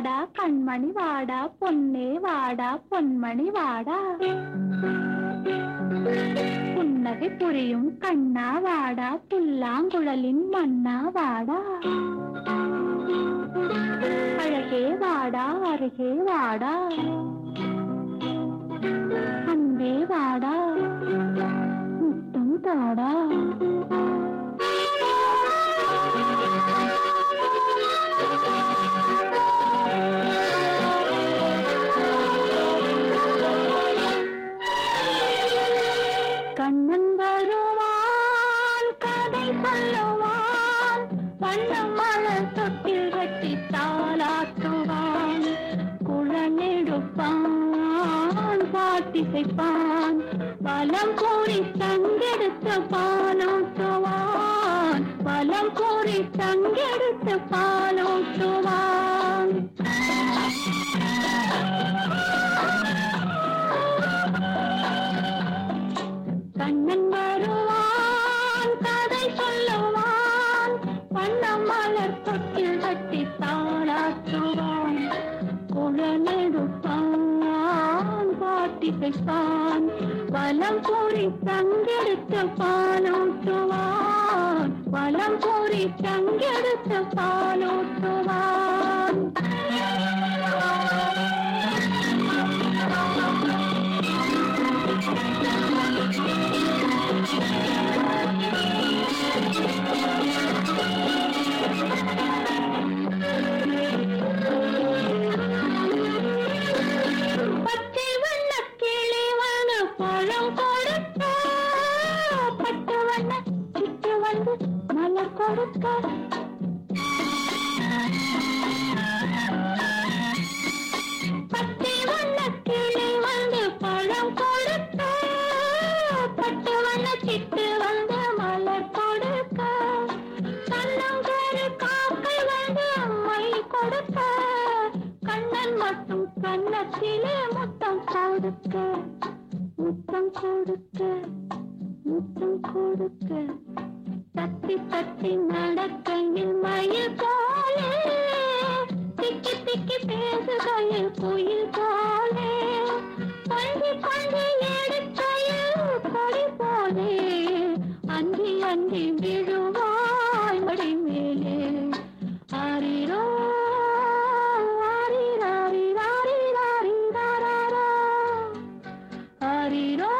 வாடா கண்மணி வாடா பொன்னே வாடா பொன்மணி வாடா. புன்னகை புரியும் கண்ணா வாடா புல்லாங்குழலின் மன்னா வாடா. அழகே வாடா அருகே வாடா. அன்பே வாடா முத்தம் தாடா. கண்ணன் வருவான் கதை சொல்லுவான் வண்ணம் மலர் தொட்டில் வெட்டி தாளாட்டுவான் குழலெடுப்பான் பாட்டிசைப்பான் பலம் கூறி தங்கெடுத்து பாலூட்டுவான் பலம் கூறி தங்கெடுத்து பாலூட்டுவான் கண்ணன் வருவான் கதை சொல்லுவான் வண்ணம் மலர் தொட்டில் கட்டி தாளாற்றுவான் குழலெடுப்பான் பாட்டி வைப்பான் வலம் கூறி தங்கெடுத்து பாலூட்டுவான். வலம் கூறி தங்கெடுத்து பாலூட்டுவான். கண்ணத்திலே முத்தம் கொடுக்க. முத்தம் கொடுக்க முத்தம் கொடுக்க. தத்தி தத்தி நடக்கையில் மயில் போலே. திக்கி திக்கி பேசுகையில் புயல் போலே. பள்ளி பள்ளி எடுக்கையில் கொடி போலே. அஞ்சி அஞ்சி விழுவாய் மடி மேலே ஆரிரோ ஆரிராரிராரிராரிராரா. ஆரிரோ.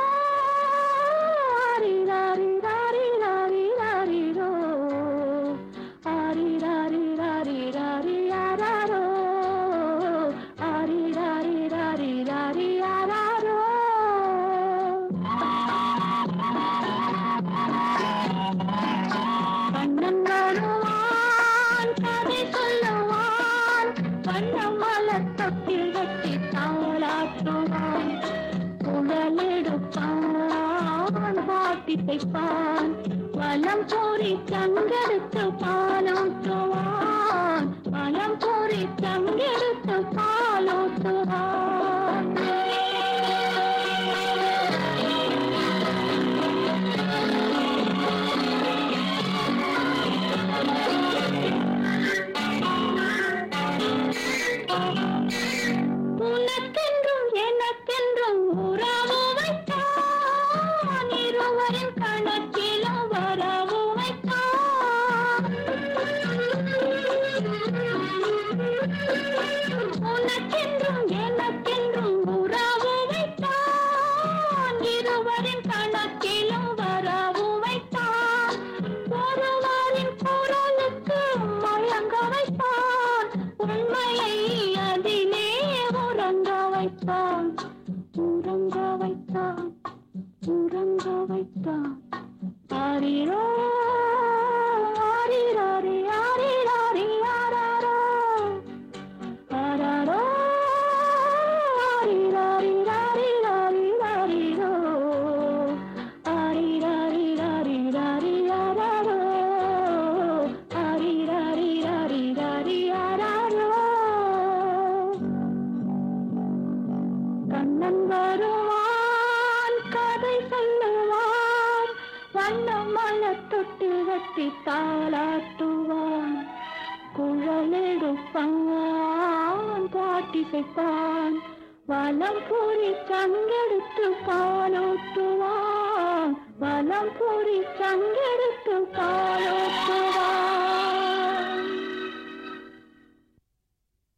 குழலெடுப்பான் பாட்டி தைப்பான் வலம் கூறி தங்கெடுத்து பாலூட்டுவான் வலம் கூறி தங்கெடுத்து பாலோ வைத்தான். உறங்க வைத்தான். உறங்க வைத்தான். ஆரிரோ தொட்டு வட்டி தாளாட்டுவான். குழலெடுப்பான் பாட்டிசைப்பான் வலம் பூரி சங்கெடுத்து பாலோட்டுவான். வலம் பூரி சங்கெடுத்து